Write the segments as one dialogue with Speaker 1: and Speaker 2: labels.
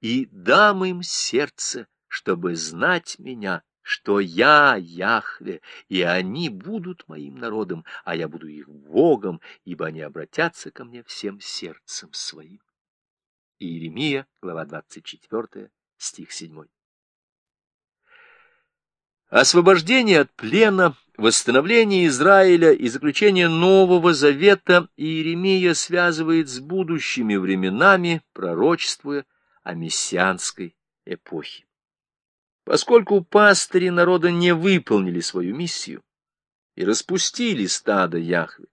Speaker 1: и дам им сердце, чтобы знать меня, что я Яхве, и они будут моим народом, а я буду их Богом, ибо они обратятся ко мне всем сердцем своим. Иеремия, глава 24, стих 7. Освобождение от плена, восстановление Израиля и заключение Нового Завета Иеремия связывает с будущими временами, пророчествуя о мессианской эпохе. Поскольку пастыри народа не выполнили свою миссию и распустили стадо Яхве,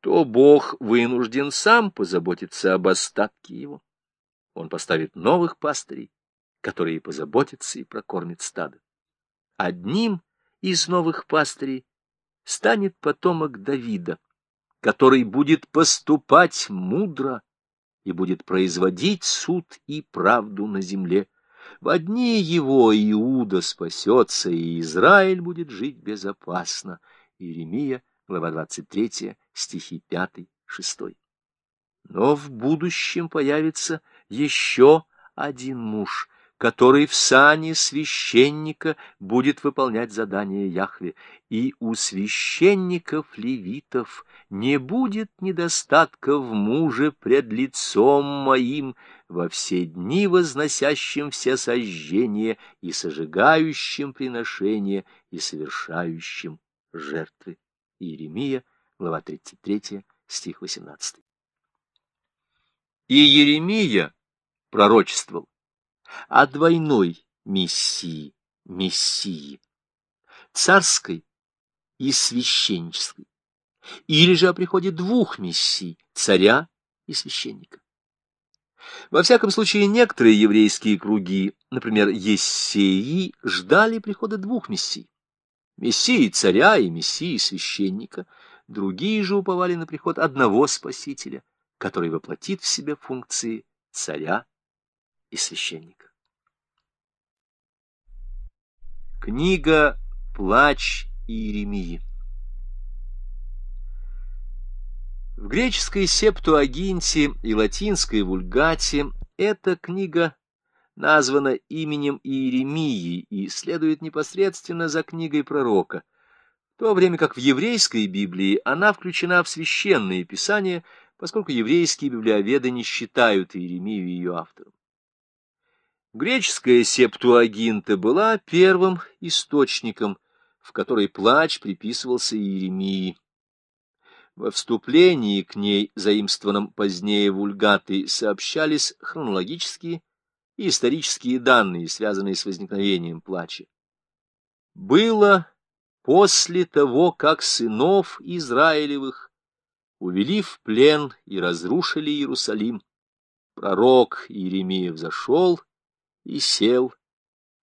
Speaker 1: то Бог вынужден сам позаботиться об остатке его. Он поставит новых пастырей, которые позаботятся и прокормят стадо. Одним из новых пастырей станет потомок Давида, который будет поступать мудро и будет производить суд и правду на земле. В одни его Иуда спасется, и Израиль будет жить безопасно. Иеремия, глава 23, стихи 5-6. Но в будущем появится еще один муж, который в сане священника будет выполнять задание Яхве, и у священников-левитов не будет недостатка в муже пред лицом моим, во все дни возносящим все сожжения и сожигающим приношения и совершающим жертвы. Иеремия, глава 33, стих 18. И Еремия пророчествовал о двойной миссии, мессии, царской и священнической, или же о приходе двух мессий, царя и священника. Во всяком случае, некоторые еврейские круги, например, Ессеи, ждали прихода двух мессий. Мессии царя и мессии священника, другие же уповали на приход одного Спасителя, который воплотит в себя функции царя и священника. Книга «Плач Иеремии» В греческой септуагинте и латинской вульгате эта книга названа именем Иеремии и следует непосредственно за книгой пророка, в то время как в еврейской Библии она включена в священные писания, поскольку еврейские библиоведы не считают Иеремию ее автором. Греческая септуагинта была первым источником, в который плач приписывался Иеремии. Во вступлении к ней, заимствованном позднее вульгаты, сообщались хронологические и исторические данные, связанные с возникновением плача. Было после того, как сынов Израилевых увели в плен и разрушили Иерусалим, пророк Иеремия взошел и сел,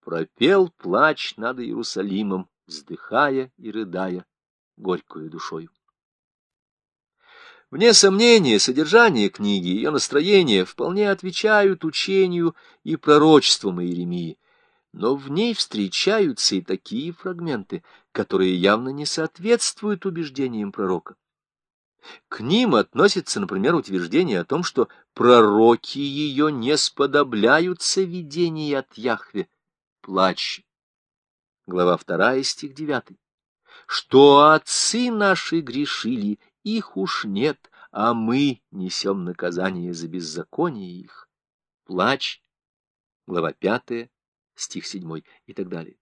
Speaker 1: пропел плач над Иерусалимом, вздыхая и рыдая горькую душою. Вне сомнения, содержание книги и ее настроение вполне отвечают учению и пророчествам Иеремии, но в ней встречаются и такие фрагменты, которые явно не соответствуют убеждениям пророка. К ним относится, например, утверждение о том, что пророки ее не сподобляются видений от Яхве. Плач. Глава 2, стих 9. Что отцы наши грешили, их уж нет, а мы несем наказание за беззаконие их. Плач. Глава 5, стих 7 и так далее.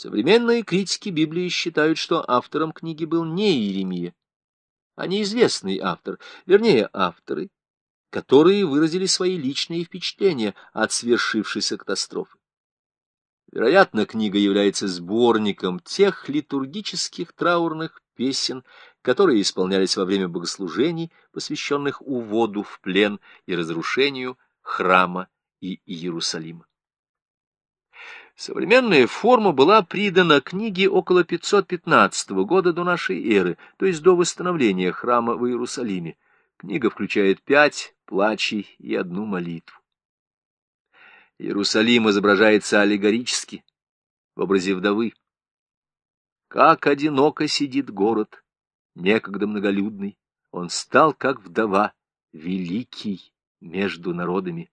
Speaker 1: Современные критики Библии считают, что автором книги был не Иеремия, а неизвестный автор, вернее, авторы, которые выразили свои личные впечатления от свершившейся катастрофы. Вероятно, книга является сборником тех литургических траурных песен, которые исполнялись во время богослужений, посвященных уводу в плен и разрушению храма и Иерусалима. Современная форма была придана книге около 515 года до нашей эры, то есть до восстановления храма в Иерусалиме. Книга включает пять плачей и одну молитву. Иерусалим изображается аллегорически, в образе вдовы. Как одиноко сидит город, некогда многолюдный, он стал как вдова, великий между народами.